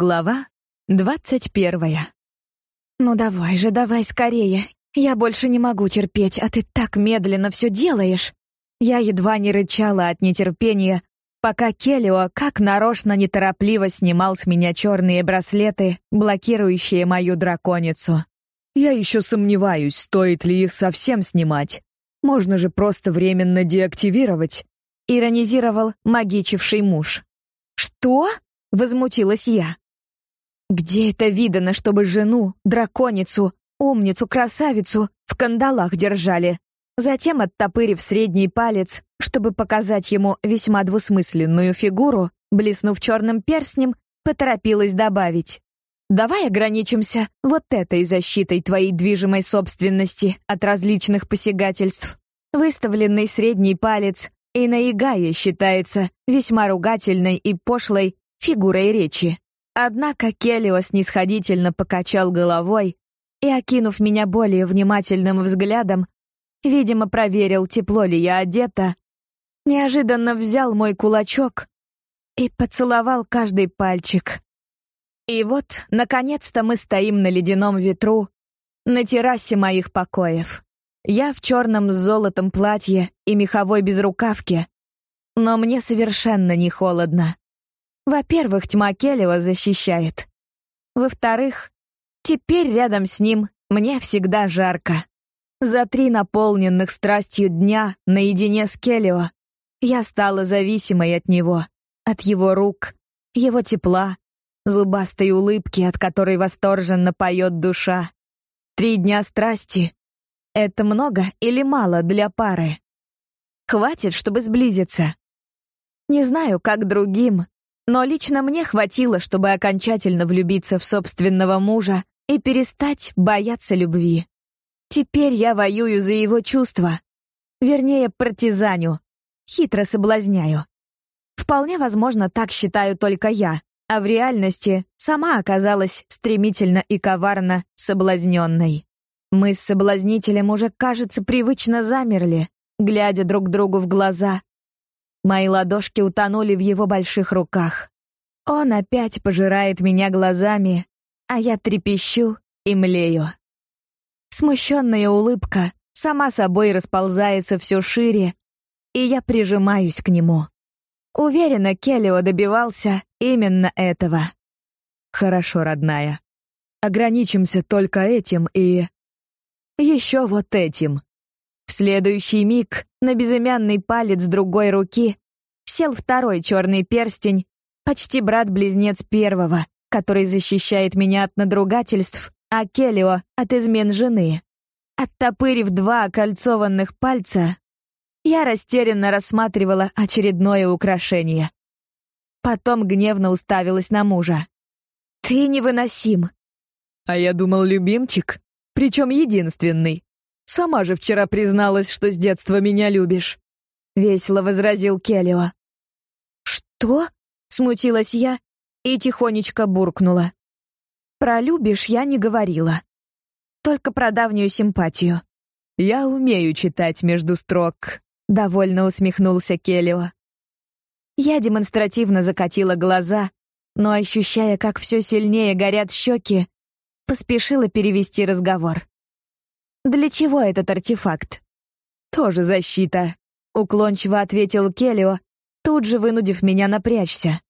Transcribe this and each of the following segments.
Глава двадцать первая. «Ну давай же, давай скорее. Я больше не могу терпеть, а ты так медленно все делаешь». Я едва не рычала от нетерпения, пока Келлио как нарочно неторопливо снимал с меня черные браслеты, блокирующие мою драконицу. Я еще сомневаюсь, стоит ли их совсем снимать. Можно же просто временно деактивировать, иронизировал магичивший муж. «Что?» — возмутилась я. «Где это видано, чтобы жену, драконицу, умницу, красавицу в кандалах держали?» Затем, оттопырив средний палец, чтобы показать ему весьма двусмысленную фигуру, блеснув черным перстнем, поторопилась добавить. «Давай ограничимся вот этой защитой твоей движимой собственности от различных посягательств. Выставленный средний палец и наигая считается весьма ругательной и пошлой фигурой речи. Однако Келлио снисходительно покачал головой и, окинув меня более внимательным взглядом, видимо, проверил, тепло ли я одета, неожиданно взял мой кулачок и поцеловал каждый пальчик. И вот, наконец-то мы стоим на ледяном ветру, на террасе моих покоев. Я в черном с золотом платье и меховой безрукавке, но мне совершенно не холодно. Во-первых, тьма Келева защищает. Во-вторых, теперь рядом с ним мне всегда жарко. За три наполненных страстью дня наедине с Келио я стала зависимой от него, от его рук, его тепла, зубастой улыбки, от которой восторженно поет душа. Три дня страсти — это много или мало для пары? Хватит, чтобы сблизиться. Не знаю, как другим, но лично мне хватило, чтобы окончательно влюбиться в собственного мужа и перестать бояться любви. Теперь я воюю за его чувства. Вернее, партизаню. Хитро соблазняю. Вполне возможно, так считаю только я, а в реальности сама оказалась стремительно и коварно соблазненной. Мы с соблазнителем уже, кажется, привычно замерли, глядя друг другу в глаза, Мои ладошки утонули в его больших руках. Он опять пожирает меня глазами, а я трепещу и млею. Смущенная улыбка сама собой расползается все шире, и я прижимаюсь к нему. Уверена, Келлио добивался именно этого. Хорошо, родная. Ограничимся только этим и... Еще вот этим. В следующий миг на безымянный палец другой руки сел второй черный перстень, почти брат-близнец первого, который защищает меня от надругательств, а Келио — от измен жены. Оттопырив два окольцованных пальца, я растерянно рассматривала очередное украшение. Потом гневно уставилась на мужа. «Ты невыносим!» «А я думал, любимчик, причем единственный. Сама же вчера призналась, что с детства меня любишь», — весело возразил Келлио. «Что?» — смутилась я и тихонечко буркнула. «Про любишь я не говорила. Только про давнюю симпатию». «Я умею читать между строк», — довольно усмехнулся Келлио. Я демонстративно закатила глаза, но, ощущая, как все сильнее горят щеки, поспешила перевести разговор. Для чего этот артефакт? Тоже защита, уклончиво ответил Келио, тут же вынудив меня напрячься.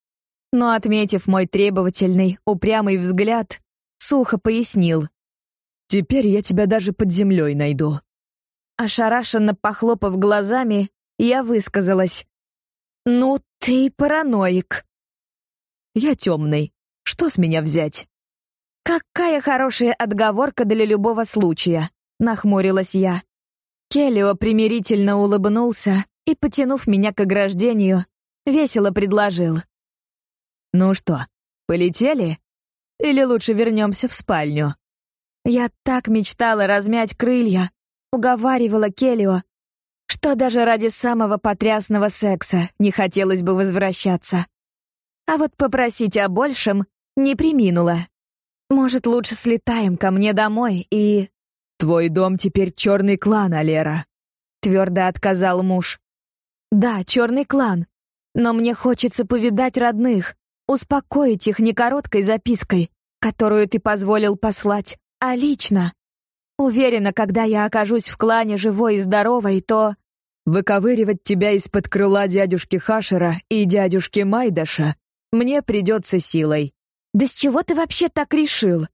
Но отметив мой требовательный, упрямый взгляд, сухо пояснил: "Теперь я тебя даже под землей найду". Ошарашенно похлопав глазами, я высказалась: "Ну ты параноик". "Я темный. Что с меня взять?" Какая хорошая отговорка для любого случая нахмурилась я. Келлио примирительно улыбнулся и, потянув меня к ограждению, весело предложил: "Ну что, полетели? Или лучше вернемся в спальню?" Я так мечтала размять крылья, уговаривала Келлио, что даже ради самого потрясного секса не хотелось бы возвращаться. А вот попросить о большем не приминула. Может, лучше слетаем ко мне домой и «Твой дом теперь черный клан, Алера», — твердо отказал муж. «Да, черный клан, но мне хочется повидать родных, успокоить их не короткой запиской, которую ты позволил послать, а лично. Уверена, когда я окажусь в клане живой и здоровой, то... Выковыривать тебя из-под крыла дядюшки Хашера и дядюшки Майдаша мне придется силой. Да с чего ты вообще так решил?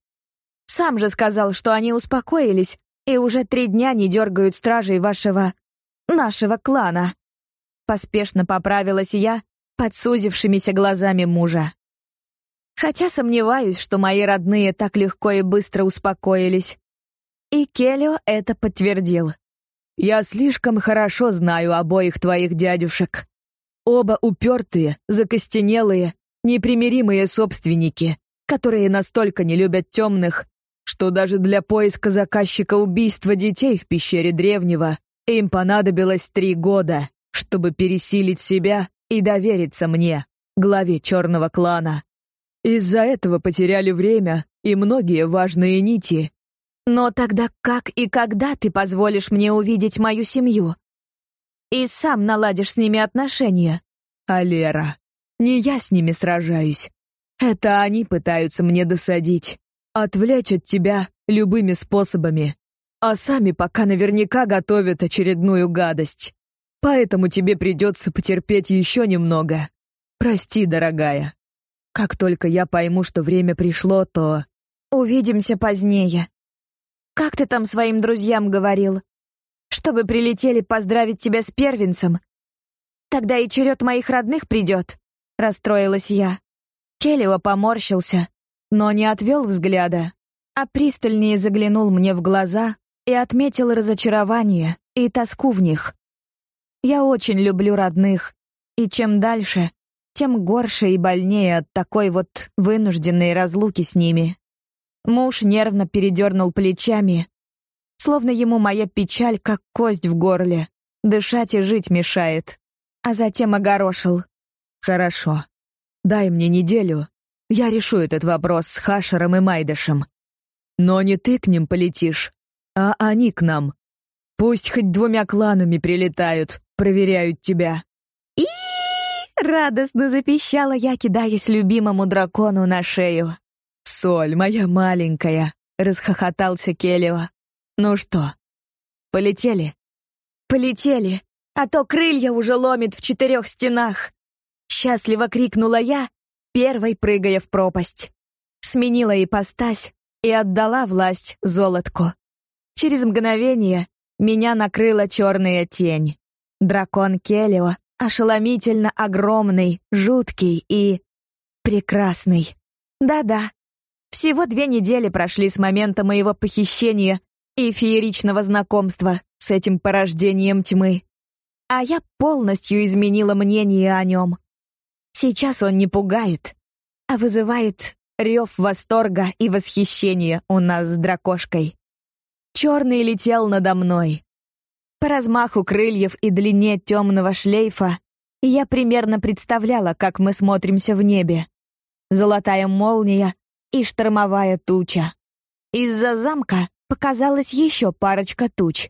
Сам же сказал, что они успокоились и уже три дня не дергают стражей вашего... нашего клана. Поспешно поправилась я под сузившимися глазами мужа. Хотя сомневаюсь, что мои родные так легко и быстро успокоились. И Келио это подтвердил. «Я слишком хорошо знаю обоих твоих дядюшек. Оба упертые, закостенелые, непримиримые собственники, которые настолько не любят темных, что даже для поиска заказчика убийства детей в пещере древнего им понадобилось три года, чтобы пересилить себя и довериться мне, главе черного клана. Из-за этого потеряли время и многие важные нити. Но тогда как и когда ты позволишь мне увидеть мою семью? И сам наладишь с ними отношения? А Лера, не я с ними сражаюсь. Это они пытаются мне досадить, отвлечь от тебя любыми способами, а сами пока наверняка готовят очередную гадость. Поэтому тебе придется потерпеть еще немного. Прости, дорогая. Как только я пойму, что время пришло, то... Увидимся позднее. Как ты там своим друзьям говорил? Чтобы прилетели поздравить тебя с первенцем? Тогда и черед моих родных придет, расстроилась я. Келлио поморщился, но не отвел взгляда, а пристальнее заглянул мне в глаза и отметил разочарование и тоску в них. Я очень люблю родных, и чем дальше, тем горше и больнее от такой вот вынужденной разлуки с ними. Муж нервно передернул плечами, словно ему моя печаль как кость в горле, дышать и жить мешает, а затем огорошил. «Хорошо. Дай мне неделю, я решу этот вопрос с Хашером и Майдашем. Но не ты к ним полетишь, а они к нам. Пусть хоть двумя кланами прилетают, проверяют тебя. И радостно запищала я, кидаясь любимому дракону на шею. «Соль, моя маленькая!» — расхохотался Келлио. «Ну что, полетели?» «Полетели, а то крылья уже ломит в четырех стенах!» Счастливо крикнула я, первой прыгая в пропасть. Сменила ипостась и отдала власть золотку. Через мгновение меня накрыла черная тень. Дракон Келио ошеломительно огромный, жуткий и... прекрасный. Да-да. Всего две недели прошли с момента моего похищения и фееричного знакомства с этим порождением тьмы. А я полностью изменила мнение о нем. Сейчас он не пугает, а вызывает рев восторга и восхищения у нас с дракошкой. Черный летел надо мной, по размаху крыльев и длине темного шлейфа я примерно представляла, как мы смотримся в небе. Золотая молния и штормовая туча. Из-за замка показалась еще парочка туч.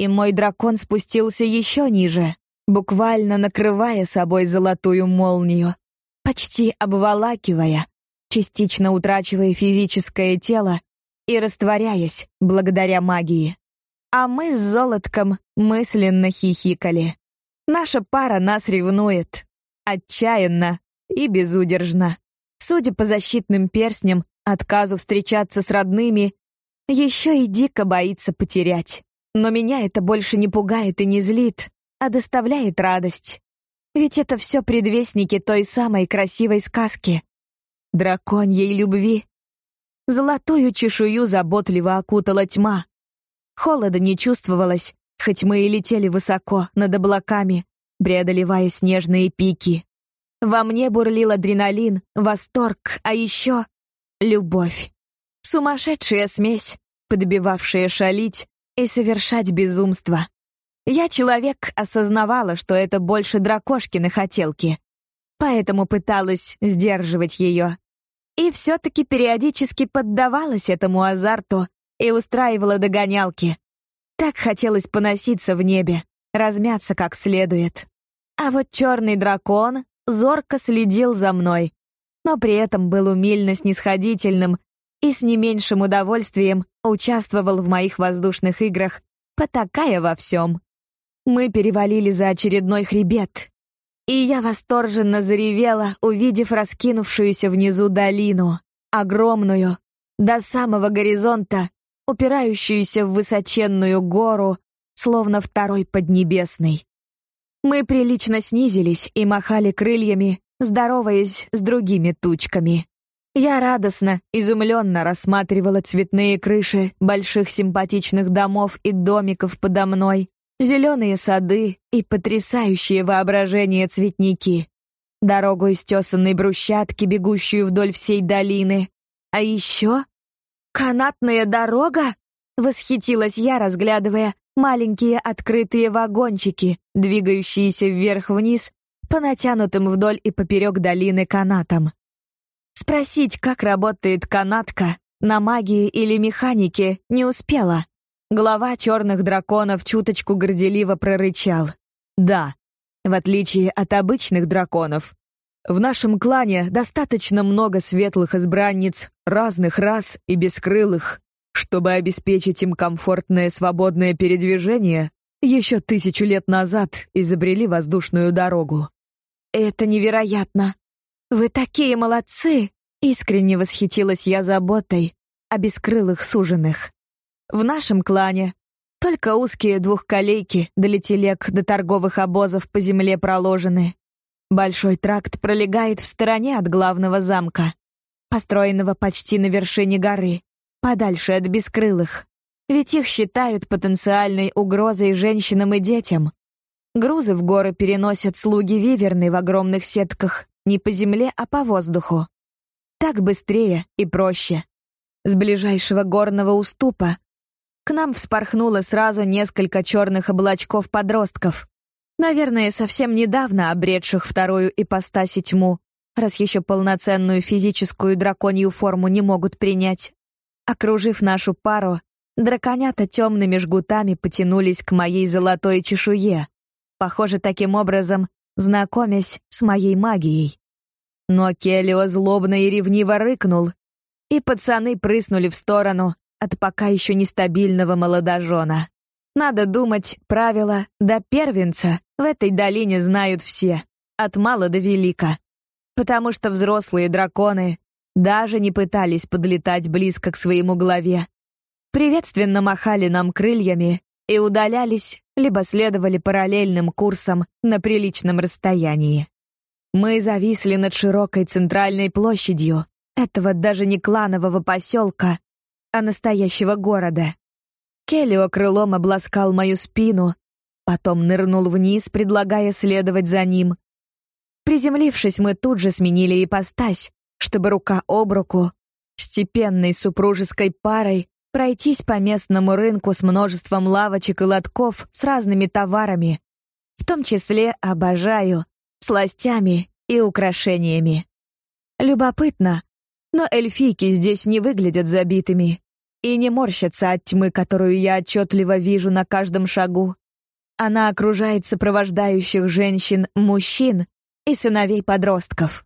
И мой дракон спустился еще ниже, буквально накрывая собой золотую молнию, почти обволакивая, частично утрачивая физическое тело и растворяясь благодаря магии. А мы с Золотком мысленно хихикали. Наша пара нас ревнует. Отчаянно и безудержно. Судя по защитным перстням, отказу встречаться с родными, еще и дико боится потерять. Но меня это больше не пугает и не злит, а доставляет радость. Ведь это все предвестники той самой красивой сказки. Драконьей любви. Золотую чешую заботливо окутала тьма, Холода не чувствовалось, хоть мы и летели высоко, над облаками, преодолевая снежные пики. Во мне бурлил адреналин, восторг, а еще любовь. Сумасшедшая смесь, подбивавшая шалить и совершать безумство. Я человек осознавала, что это больше дракошкины хотелки, поэтому пыталась сдерживать ее. И все-таки периодически поддавалась этому азарту, и устраивала догонялки. Так хотелось поноситься в небе, размяться как следует. А вот черный дракон зорко следил за мной, но при этом был умильно снисходительным и с не меньшим удовольствием участвовал в моих воздушных играх, потакая во всем. Мы перевалили за очередной хребет, и я восторженно заревела, увидев раскинувшуюся внизу долину, огромную, до самого горизонта, упирающуюся в высоченную гору, словно второй поднебесный. Мы прилично снизились и махали крыльями, здороваясь с другими тучками. Я радостно, изумленно рассматривала цветные крыши больших симпатичных домов и домиков подо мной, зеленые сады и потрясающее воображение цветники, дорогу из тесанной брусчатки, бегущую вдоль всей долины. А еще канатная дорога? Восхитилась я, разглядывая маленькие открытые вагончики, двигающиеся вверх-вниз по натянутым вдоль и поперек долины канатам. Спросить, как работает канатка, на магии или механике, не успела. Глава черных драконов чуточку горделиво прорычал. «Да, в отличие от обычных драконов, в нашем клане достаточно много светлых избранниц разных рас и бескрылых, чтобы обеспечить им комфортное свободное передвижение, еще тысячу лет назад изобрели воздушную дорогу. Это невероятно. Вы такие молодцы, искренне восхитилась я заботой о бескрылых суженых. В нашем клане только узкие двухколейки для телег до торговых обозов по земле проложены. Большой тракт пролегает в стороне от главного замка, построенного почти на вершине горы, подальше от бескрылых. Ведь их считают потенциальной угрозой женщинам и детям. Грузы в горы переносят слуги Виверны в огромных сетках не по земле, а по воздуху. Так быстрее и проще. С ближайшего горного уступа к нам вспорхнуло сразу несколько черных облачков подростков. Наверное, совсем недавно обретших вторую ипостась тьму, раз еще полноценную физическую драконью форму не могут принять. Окружив нашу пару, драконята темными жгутами потянулись к моей золотой чешуе, похоже, таким образом знакомясь с моей магией. Но Келио злобно и ревниво рыкнул, и пацаны прыснули в сторону, от пока еще нестабильного молодожена. Надо думать, правила до первенца в этой долине знают все, от мала до велика. Потому что взрослые драконы даже не пытались подлетать близко к своему главе. Приветственно махали нам крыльями и удалялись, либо следовали параллельным курсом на приличном расстоянии. Мы зависли над широкой центральной площадью этого даже не кланового поселка, а настоящего города. Келлио крылом обласкал мою спину, потом нырнул вниз, предлагая следовать за ним. Приземлившись, мы тут же сменили ипостась, чтобы рука об руку, степенной супружеской парой, пройтись по местному рынку с множеством лавочек и лотков с разными товарами, в том числе, обожаю, сластями и украшениями. Любопытно, но эльфийки здесь не выглядят забитыми и не морщатся от тьмы, которую я отчетливо вижу на каждом шагу. Она окружает сопровождающих женщин, мужчин и сыновей подростков.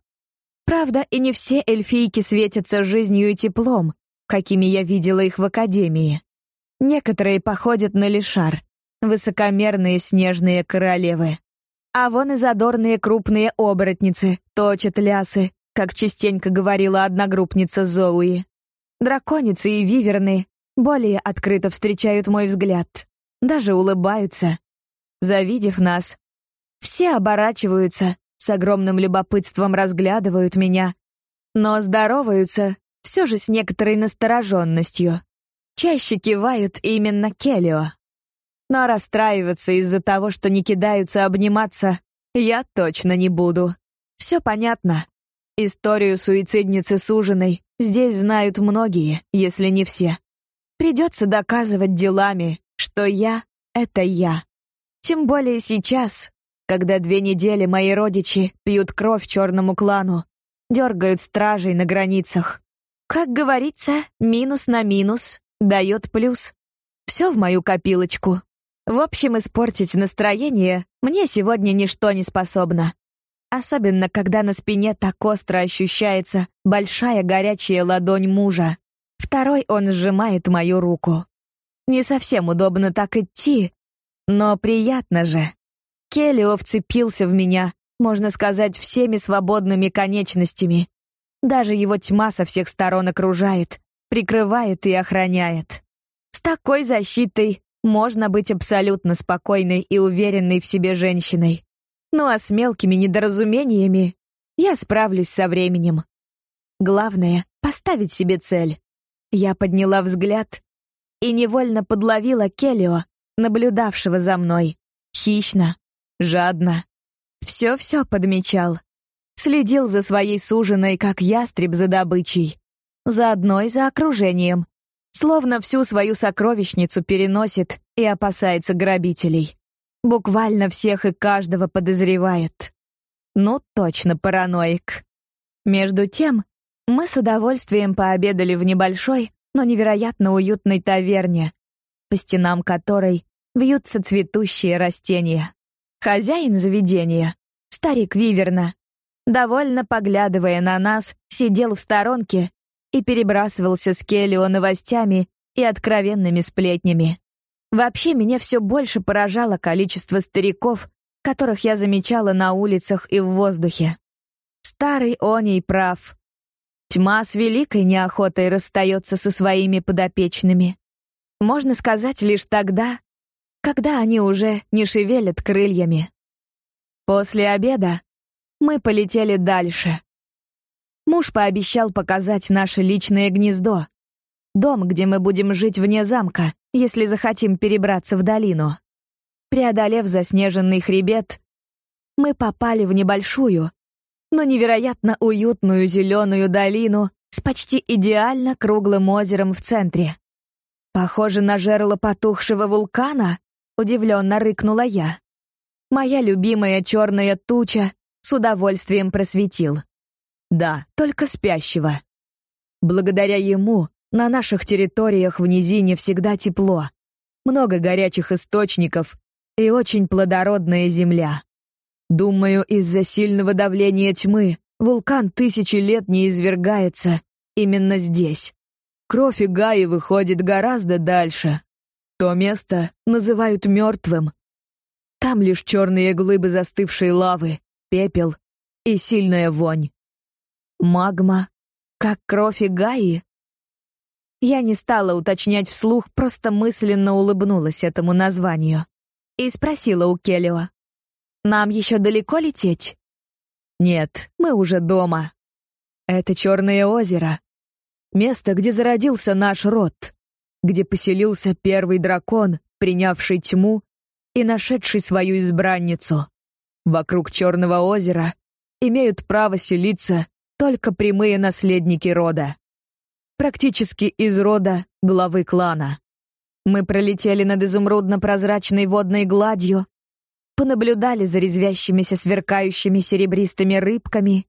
Правда, и не все эльфийки светятся жизнью и теплом, какими я видела их в академии. Некоторые походят на лишар, высокомерные снежные королевы. А вон и задорные крупные оборотницы точат лясы, как частенько говорила одногруппница Зоуи. Драконицы и виверны более открыто встречают мой взгляд, даже улыбаются. Завидев нас, все оборачиваются, с огромным любопытством разглядывают меня, но здороваются все же с некоторой настороженностью. Чаще кивают именно Келио. Но расстраиваться из-за того, что не кидаются обниматься, я точно не буду. Все понятно. Историю суицидницы суженой Здесь знают многие, если не все. Придется доказывать делами, что я — это я. Тем более сейчас, когда две недели мои родичи пьют кровь черному клану, дергают стражей на границах. Как говорится, минус на минус дает плюс. Все в мою копилочку. В общем, испортить настроение мне сегодня ничто не способно. Особенно когда на спине так остро ощущается большая горячая ладонь мужа. Второй он сжимает мою руку. Не совсем удобно так идти, но приятно же. Келлио вцепился в меня, можно сказать, всеми свободными конечностями. Даже его тьма со всех сторон окружает, прикрывает и охраняет. С такой защитой можно быть абсолютно спокойной и уверенной в себе женщиной. Ну а с мелкими недоразумениями я справлюсь со временем. Главное — поставить себе цель. Я подняла взгляд и невольно подловила Келио, наблюдавшего за мной. Хищно, жадно. Все-все подмечал. Следил за своей суженой, как ястреб за добычей. Заодно и за окружением. Словно всю свою сокровищницу переносит и опасается грабителей. Буквально всех и каждого подозревает. Ну, точно параноик. Между тем, мы с удовольствием пообедали в небольшой, но невероятно уютной таверне, по стенам которой вьются цветущие растения. Хозяин заведения, старик Виверна, довольно поглядывая на нас, сидел в сторонке и перебрасывался с Келлио новостями и откровенными сплетнями. Вообще, меня все больше поражало количество стариков, которых я замечала на улицах и в воздухе. Старый Оней прав. Тьма с великой неохотой расстается со своими подопечными. Можно сказать лишь тогда, когда они уже не шевелят крыльями. После обеда мы полетели дальше. Муж пообещал показать наше личное гнездо, дом, где мы будем жить вне замка, если захотим перебраться в долину. Преодолев заснеженный хребет, мы попали в небольшую, но невероятно уютную зеленую долину с почти идеально круглым озером в центре. «Похоже на жерло потухшего вулкана?» — удивленно рыкнула я. Моя любимая черная туча с удовольствием просветил. Да, только спящего. Благодаря ему на наших территориях в низине всегда тепло, много горячих источников и очень плодородная земля. Думаю, из-за сильного давления тьмы вулкан тысячи лет не извергается именно здесь. Кровь и Гаи выходит гораздо дальше. То место называют мертвым. Там лишь черные глыбы застывшей лавы, пепел и сильная вонь. Магма, как кровь и Гаи? Я не стала уточнять вслух, просто мысленно улыбнулась этому названию. И спросила у Келлио. «Нам еще далеко лететь?» «Нет, мы уже дома. Это Черное озеро. Место, где зародился наш род. Где поселился первый дракон, принявший тьму и нашедший свою избранницу. Вокруг Черного озера имеют право селиться только прямые наследники рода практически из рода главы клана. Мы пролетели над изумрудно-прозрачной водной гладью, понаблюдали за резвящимися сверкающими серебристыми рыбками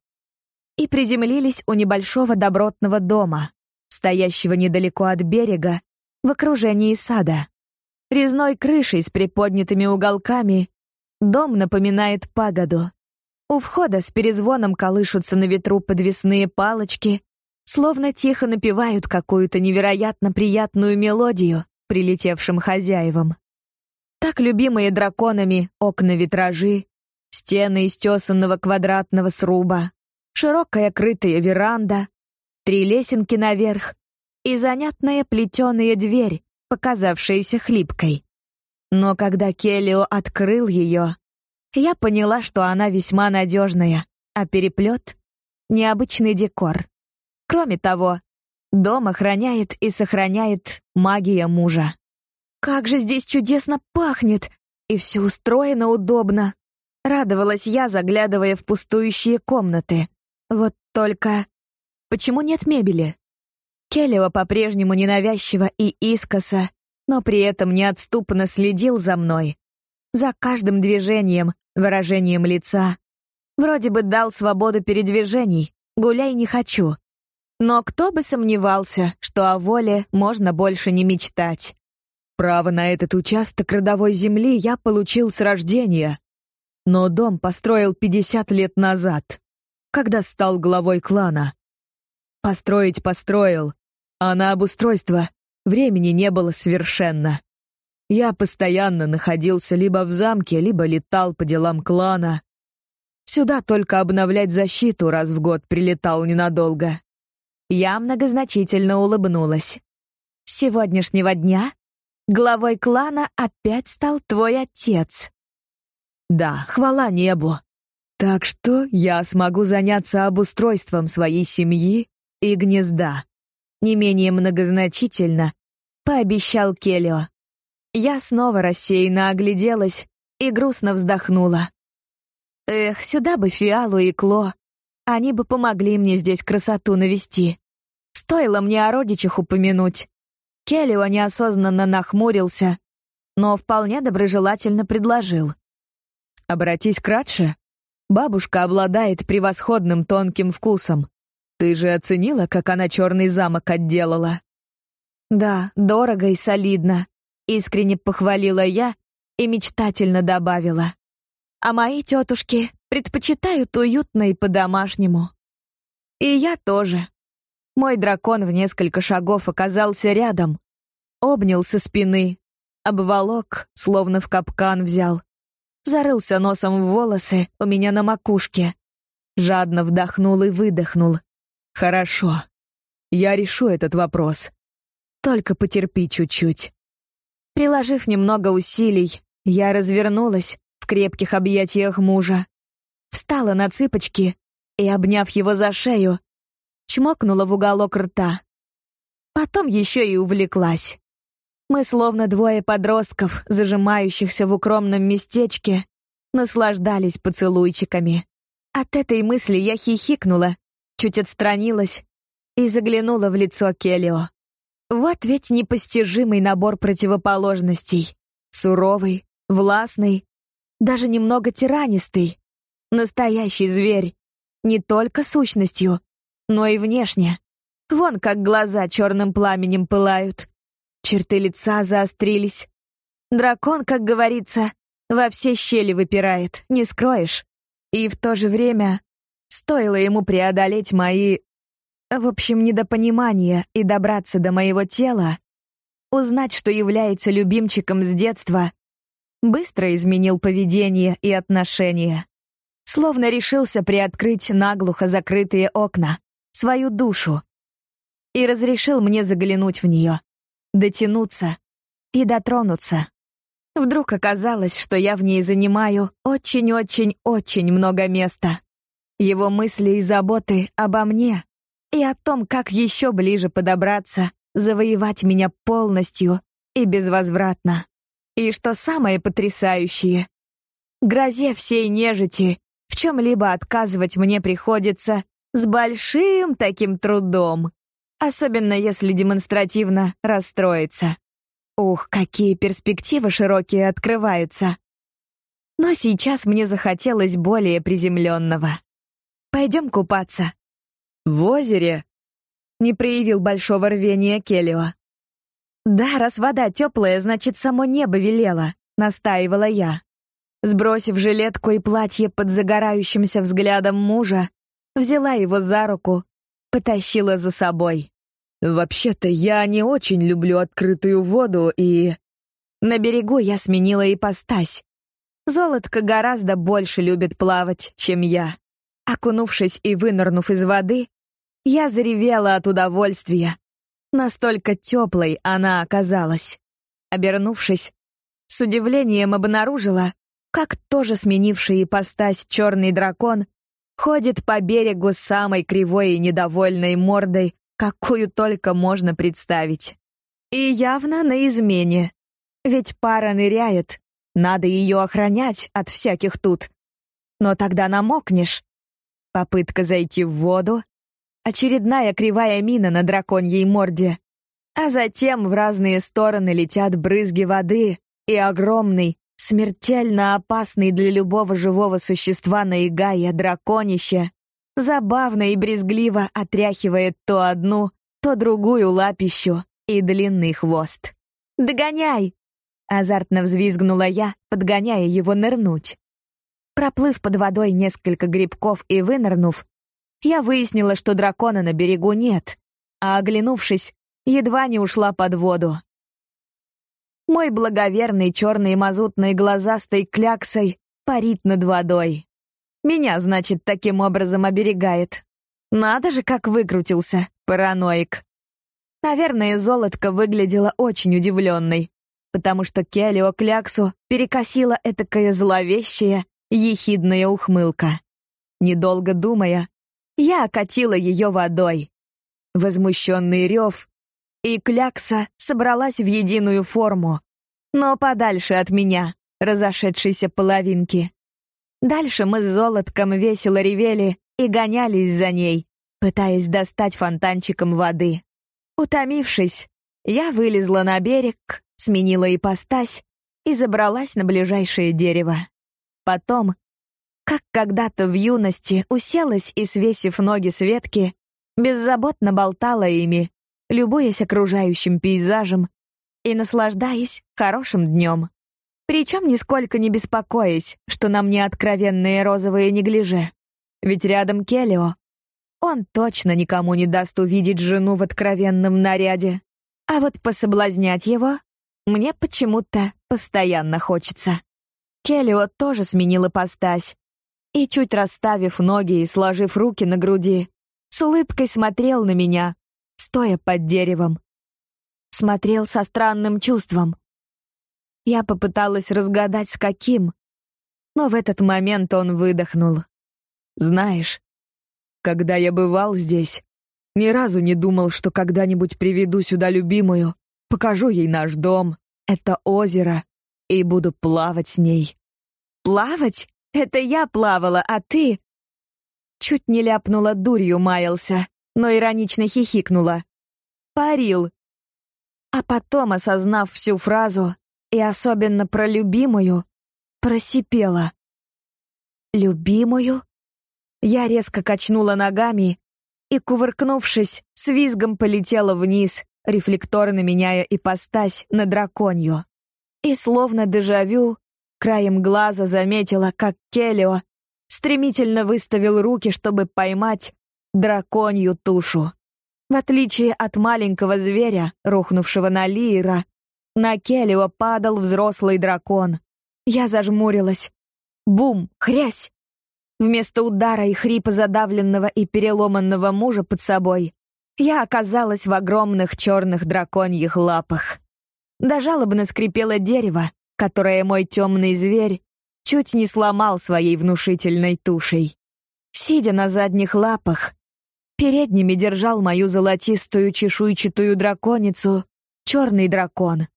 и приземлились у небольшого добротного дома, стоящего недалеко от берега, в окружении сада. Резной крышей с приподнятыми уголками дом напоминает пагоду. У входа с перезвоном колышутся на ветру подвесные палочки, словно тихо напевают какую-то невероятно приятную мелодию прилетевшим хозяевам. Так любимые драконами окна-витражи, стены из тесанного квадратного сруба, широкая крытая веранда, три лесенки наверх и занятная плетеная дверь, показавшаяся хлипкой. Но когда Келлио открыл ее, я поняла, что она весьма надежная, а переплет — необычный декор. Кроме того, дом охраняет и сохраняет магия мужа. Как же здесь чудесно пахнет, и все устроено удобно. Радовалась я, заглядывая в пустующие комнаты. Вот только... Почему нет мебели? Келлио по-прежнему ненавязчиво и искоса, но при этом неотступно следил за мной. За каждым движением, выражением лица. Вроде бы дал свободу передвижений, гуляй не хочу. Но кто бы сомневался, что о воле можно больше не мечтать. Право на этот участок родовой земли я получил с рождения. Но дом построил 50 лет назад, когда стал главой клана. Построить построил, а на обустройство времени не было совершенно. Я постоянно находился либо в замке, либо летал по делам клана. Сюда только обновлять защиту раз в год прилетал ненадолго. Я многозначительно улыбнулась. С сегодняшнего дня главой клана опять стал твой отец. Да, хвала небу. Так что я смогу заняться обустройством своей семьи и гнезда. Не менее многозначительно пообещал Келио. Я снова рассеянно огляделась и грустно вздохнула. Эх, сюда бы Фиалу и Кло. Они бы помогли мне здесь красоту навести. Стоило мне о родичах упомянуть. Келлио неосознанно нахмурился, но вполне доброжелательно предложил. «Обратись кратше. Бабушка обладает превосходным тонким вкусом. Ты же оценила, как она черный замок отделала?» «Да, дорого и солидно», Искренне похвалила я и мечтательно добавила. А мои тетушки предпочитают уютно и по-домашнему. И я тоже. Мой дракон в несколько шагов оказался рядом, обнял со спины, обволок, словно в капкан взял. Зарылся носом в волосы у меня на макушке. Жадно вдохнул и выдохнул. «Хорошо. Я решу этот вопрос. Только потерпи чуть-чуть». Приложив немного усилий, я развернулась в крепких объятиях мужа, встала на цыпочки и, обняв его за шею, чмокнула в уголок рта. Потом еще и увлеклась. Мы словно двое подростков, зажимающихся в укромном местечке, наслаждались поцелуйчиками. От этой мысли я хихикнула, чуть отстранилась и заглянула в лицо Келио. Вот ведь непостижимый набор противоположностей. Суровый, властный, даже немного тиранистый. Настоящий зверь. Не только сущностью, но и внешне. Вон как глаза черным пламенем пылают. Черты лица заострились. Дракон, как говорится, во все щели выпирает, не скроешь. И в то же время стоило ему преодолеть мои в общем, недопонимание и добраться до моего тела, узнать, что является любимчиком с детства, быстро изменил поведение и отношения. Словно решился приоткрыть наглухо закрытые окна, свою душу, и разрешил мне заглянуть в нее, дотянуться и дотронуться. Вдруг оказалось, что я в ней занимаю очень-очень-очень много места. Его мысли и заботы обо мне и о том, как еще ближе подобраться, завоевать меня полностью и безвозвратно. И что самое потрясающее, грозе всей нежити в чем-либо отказывать мне приходится с большим таким трудом, особенно если демонстративно расстроиться. Ух, какие перспективы широкие открываются. Но сейчас мне захотелось более приземленного. Пойдем купаться. «В озере?» — не проявил большого рвения Келлио. «Да, раз вода теплая, значит, само небо велело», — настаивала я. Сбросив жилетку и платье под загорающимся взглядом мужа, взяла его за руку, потащила за собой. «Вообще-то я не очень люблю открытую воду и...» На берегу я сменила ипостась. Золотко гораздо больше любит плавать, чем я. Окунувшись и вынырнув из воды, я заревела от удовольствия. Настолько теплой она оказалась. Обернувшись, с удивлением обнаружила, как тоже сменивший ипостась черный дракон ходит по берегу самой кривой и недовольной мордой, какую только можно представить. И явно на измене. Ведь пара ныряет, надо ее охранять от всяких тут. Но тогда намокнешь, Попытка зайти в воду, очередная кривая мина на драконьей морде, а затем в разные стороны летят брызги воды и огромный, смертельно опасный для любого живого существа наигая драконище, забавно и брезгливо отряхивает то одну, то другую лапищу и длинный хвост. «Догоняй!» — азартно взвизгнула я, подгоняя его нырнуть. Проплыв под водой несколько грибков и вынырнув, я выяснила, что дракона на берегу нет, а оглянувшись, едва не ушла под воду. Мой благоверный черный мазутный глазастой кляксой парит над водой. Меня, значит, таким образом оберегает. Надо же, как выкрутился, параноик. Наверное, золотко выглядела очень удивленной, потому что Келлио Кляксу перекосила этакая зловещая, ехидная ухмылка. Недолго думая, я окатила ее водой. Возмущенный рев, и Клякса собралась в единую форму, но подальше от меня, разошедшейся половинки. Дальше мы с Золотком весело ревели и гонялись за ней, пытаясь достать фонтанчиком воды. Утомившись, я вылезла на берег, сменила ипостась и забралась на ближайшее дерево. Потом, как когда-то в юности, уселась и, свесив ноги с ветки, беззаботно болтала ими, любуясь окружающим пейзажем и наслаждаясь хорошим днем. Причем нисколько не беспокоясь, что на мне откровенные розовые неглиже. Ведь рядом Келлио. Он точно никому не даст увидеть жену в откровенном наряде. А вот пособлазнять его мне почему-то постоянно хочется. Келлио тоже сменил ипостась. И чуть расставив ноги и сложив руки на груди, с улыбкой смотрел на меня, стоя под деревом. Смотрел со странным чувством. Я попыталась разгадать, с каким, но в этот момент он выдохнул. «Знаешь, когда я бывал здесь, ни разу не думал, что когда-нибудь приведу сюда любимую, покажу ей наш дом, это озеро, и буду плавать с ней». «Плавать? Это я плавала, а ты...» Чуть не ляпнула дурью маялся, но иронично хихикнула. «Парил». А потом, осознав всю фразу, и особенно про любимую, просипела. «Любимую?» Я резко качнула ногами и, кувыркнувшись, с визгом полетела вниз, рефлекторно меняя ипостась на драконью. И словно дежавю, краем глаза заметила, как Келио стремительно выставил руки, чтобы поймать драконью тушу. В отличие от маленького зверя, рухнувшего на Лиера, на Келио падал взрослый дракон. Я зажмурилась. Бум! Хрясь! Вместо удара и хрипа задавленного и переломанного мужа под собой, я оказалась в огромных черных драконьих лапах. До жалобно скрипело дерево, которое мой темный зверь чуть не сломал своей внушительной тушей. Сидя на задних лапах, передними держал мою золотистую чешуйчатую драконицу черный дракон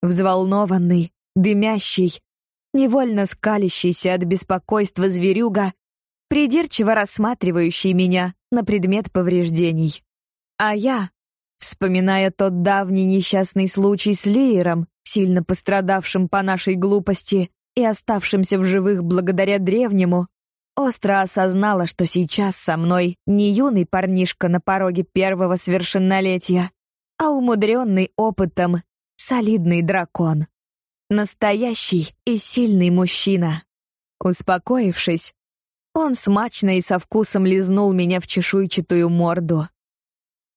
взволнованный, дымящий, невольно скалящийся от беспокойства зверюга, придирчиво рассматривающий меня на предмет повреждений. А я, вспоминая тот давний несчастный случай с Лиером, сильно пострадавшим по нашей глупости и оставшимся в живых благодаря древнему, остро осознала, что сейчас со мной не юный парнишка на пороге первого совершеннолетия, а умудренный опытом солидный дракон. Настоящий и сильный мужчина. Успокоившись, он смачно и со вкусом лизнул меня в чешуйчатую морду.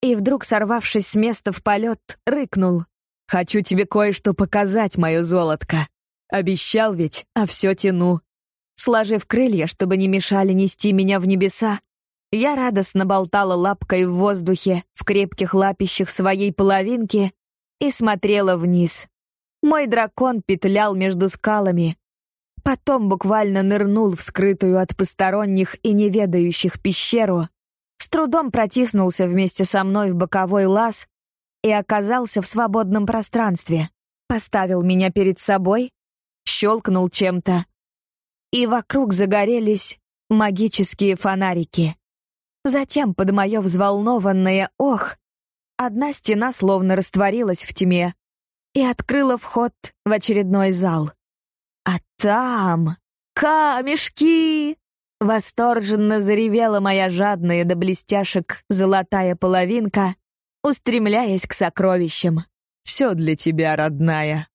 И вдруг, сорвавшись с места в полет, рыкнул. «Хочу тебе кое-что показать, мое золотко. Обещал ведь, а все тяну». Сложив крылья, чтобы не мешали нести меня в небеса, я радостно болтала лапкой в воздухе, в крепких лапищах своей половинки и смотрела вниз. Мой дракон петлял между скалами, потом буквально нырнул в скрытую от посторонних и неведающих пещеру, с трудом протиснулся вместе со мной в боковой лаз и оказался в свободном пространстве, поставил меня перед собой, щелкнул чем-то, и вокруг загорелись магические фонарики. Затем под мое взволнованное «ох» Одна стена словно растворилась в тьме и открыла вход в очередной зал. А там камешки! Восторженно заревела моя жадная до блестяшек золотая половинка, устремляясь к сокровищам. «Все для тебя, родная!»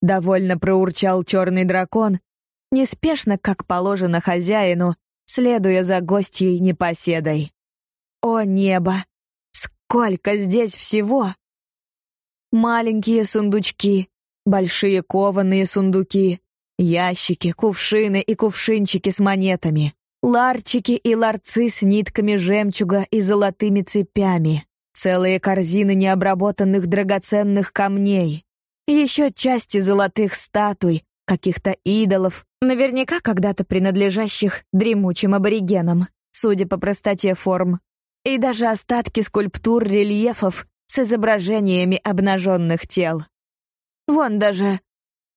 Довольно проурчал черный дракон неспешно, как положено хозяину, следуя за гостьей непоседой. О небо! Сколько здесь всего! Маленькие сундучки, большие кованые сундуки, ящики, кувшины и кувшинчики с монетами, ларчики и ларцы с нитками жемчуга и золотыми цепями, целые корзины необработанных драгоценных камней, еще части золотых статуй, каких-то идолов, наверняка когда-то принадлежащих дремучим аборигенам, судя по простоте форм, и даже остатки скульптур рельефов с изображениями обнаженных тел. Вон даже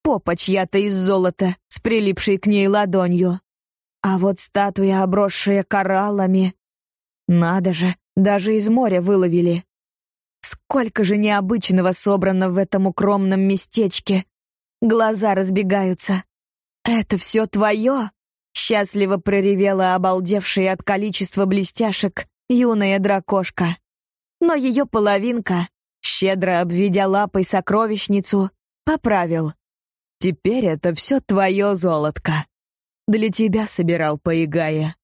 попа чья-то из золота с прилипшей к ней ладонью. А вот статуя, обросшая кораллами. Надо же, даже из моря выловили. Сколько же необычного собрано в этом укромном местечке. Глаза разбегаются. «Это все твое?» Счастливо проревела обалдевшая от количества блестяшек юная дракошка но ее половинка, щедро обведя лапой сокровищницу, поправил. «Теперь это все твое золотко. Для тебя собирал поигая».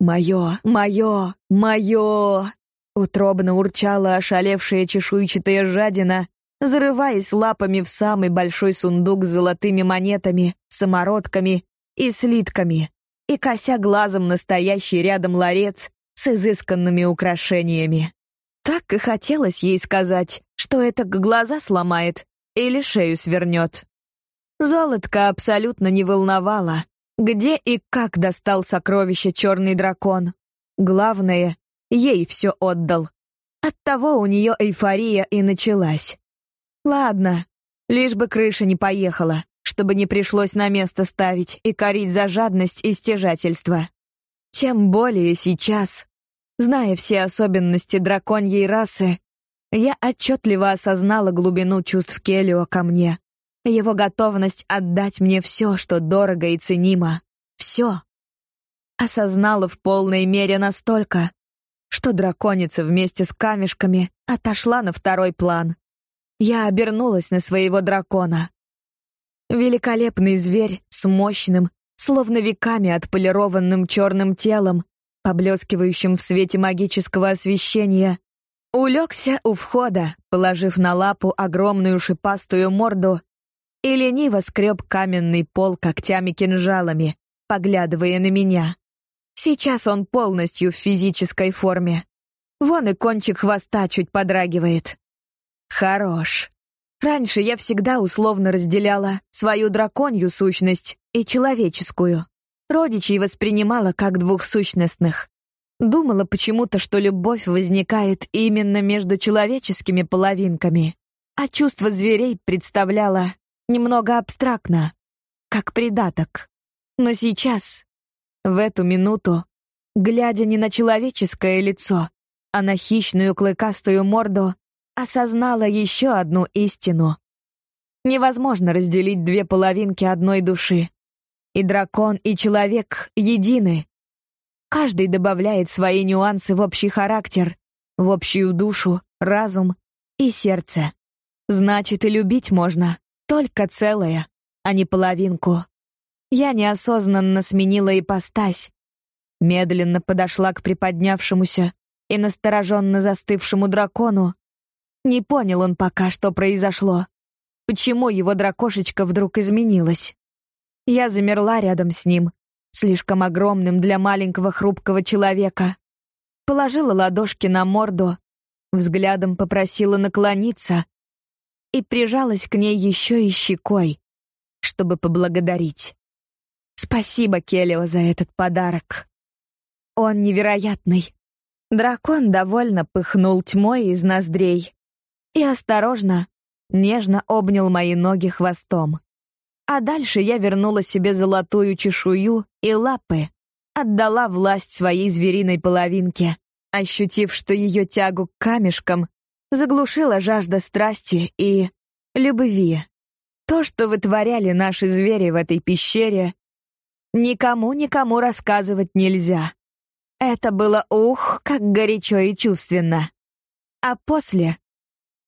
«Мое, мое, мое!» Утробно урчала ошалевшая чешуйчатая жадина, зарываясь лапами в самый большой сундук с золотыми монетами, самородками и слитками, и кося глазом настоящий рядом ларец с изысканными украшениями. Так и хотелось ей сказать, что это глаза сломает или шею свернет. Золотко абсолютно не волновало, где и как достал сокровище черный дракон. Главное, ей все отдал. Оттого у нее эйфория и началась. Ладно, лишь бы крыша не поехала, чтобы не пришлось на место ставить и корить за жадность и стяжательство. Тем более сейчас, Зная все особенности драконьей расы, я отчетливо осознала глубину чувств Келио ко мне, его готовность отдать мне все, что дорого и ценимо. Все. Осознала в полной мере настолько, что драконица вместе с камешками отошла на второй план. Я обернулась на своего дракона. Великолепный зверь с мощным, словно веками отполированным черным телом, поблескивающим в свете магического освещения, улегся у входа, положив на лапу огромную шипастую морду и лениво скреб каменный пол когтями-кинжалами, поглядывая на меня. Сейчас он полностью в физической форме. Вон и кончик хвоста чуть подрагивает. Хорош. Раньше я всегда условно разделяла свою драконью сущность и человеческую. Родичей воспринимала как двухсущностных. Думала почему-то, что любовь возникает именно между человеческими половинками, а чувство зверей представляла немного абстрактно, как придаток. Но сейчас, в эту минуту, глядя не на человеческое лицо, а на хищную клыкастую морду, осознала еще одну истину. Невозможно разделить две половинки одной души. И дракон, и человек едины. Каждый добавляет свои нюансы в общий характер, в общую душу, разум и сердце. Значит, и любить можно только целое, а не половинку. Я неосознанно сменила ипостась. Медленно подошла к приподнявшемуся и настороженно застывшему дракону. Не понял он пока, что произошло. Почему его дракошечка вдруг изменилась? Я замерла рядом с ним, слишком огромным для маленького хрупкого человека. Положила ладошки на морду, взглядом попросила наклониться и прижалась к ней еще и щекой, чтобы поблагодарить. Спасибо, Келио, за этот подарок. Он невероятный. Дракон довольно пыхнул тьмой из ноздрей и осторожно, нежно обнял мои ноги хвостом. А дальше я вернула себе золотую чешую и лапы, отдала власть своей звериной половинке, ощутив, что ее тягу к камешкам заглушила жажда страсти и любви. То, что вытворяли наши звери в этой пещере, никому-никому рассказывать нельзя. Это было ух, как горячо и чувственно. А после,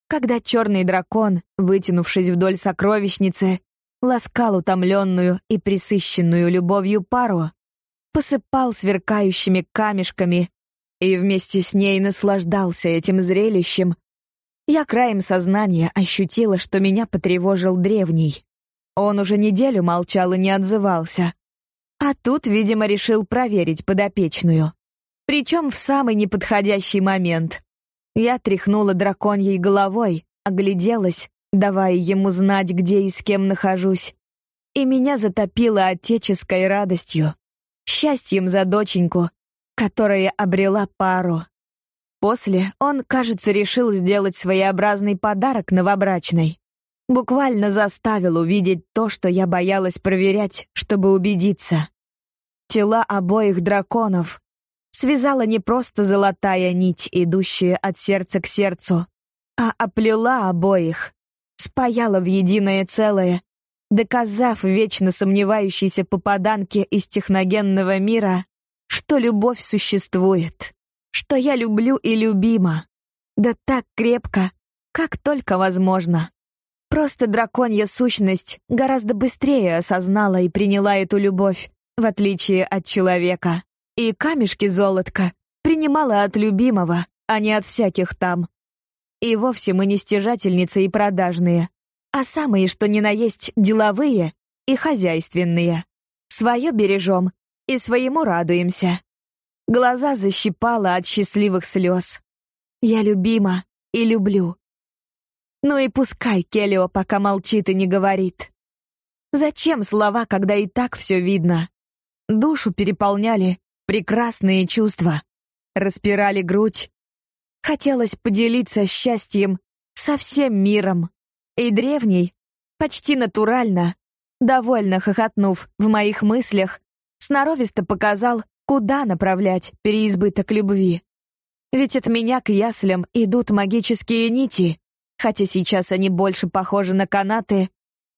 когда черный дракон, вытянувшись вдоль сокровищницы, ласкал утомленную и присыщенную любовью пару, посыпал сверкающими камешками и вместе с ней наслаждался этим зрелищем, я краем сознания ощутила, что меня потревожил древний. Он уже неделю молчал и не отзывался. А тут, видимо, решил проверить подопечную. Причем в самый неподходящий момент. Я тряхнула драконьей головой, огляделась, давая ему знать, где и с кем нахожусь. И меня затопило отеческой радостью, счастьем за доченьку, которая обрела пару. После он, кажется, решил сделать своеобразный подарок новобрачной. Буквально заставил увидеть то, что я боялась проверять, чтобы убедиться. Тела обоих драконов связала не просто золотая нить, идущая от сердца к сердцу, а оплела обоих, спаяла в единое целое, доказав вечно сомневающейся попаданке из техногенного мира, что любовь существует, что я люблю и любима, да так крепко, как только возможно. Просто драконья сущность гораздо быстрее осознала и приняла эту любовь, в отличие от человека. И камешки золотка принимала от любимого, а не от всяких там. И вовсе мы не стяжательницы и продажные, а самые, что ни на есть, деловые и хозяйственные. Свое бережем и своему радуемся. Глаза защипала от счастливых слез. Я любима и люблю. Ну и пускай Келио пока молчит и не говорит. Зачем слова, когда и так все видно? Душу переполняли прекрасные чувства, распирали грудь. Хотелось поделиться счастьем со всем миром. И древний, почти натурально, довольно хохотнув в моих мыслях, сноровисто показал, куда направлять переизбыток любви. Ведь от меня к яслям идут магические нити, хотя сейчас они больше похожи на канаты,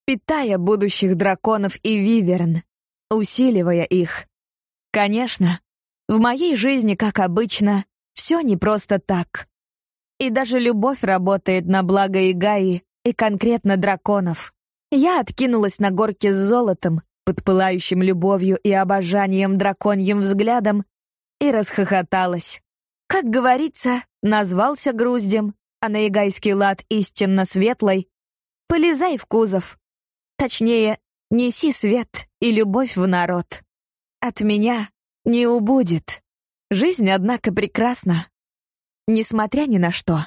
питая будущих драконов и виверн, усиливая их. Конечно, в моей жизни, как обычно, все не просто так. И даже любовь работает на благо Игаи и конкретно драконов. Я откинулась на горке с золотом, под пылающим любовью и обожанием драконьим взглядом, и расхохоталась. Как говорится, назвался груздем, а на игайский лад истинно светлой, полезай в кузов. Точнее, неси свет и любовь в народ. От меня не убудет. Жизнь, однако, прекрасна. Несмотря ни на что.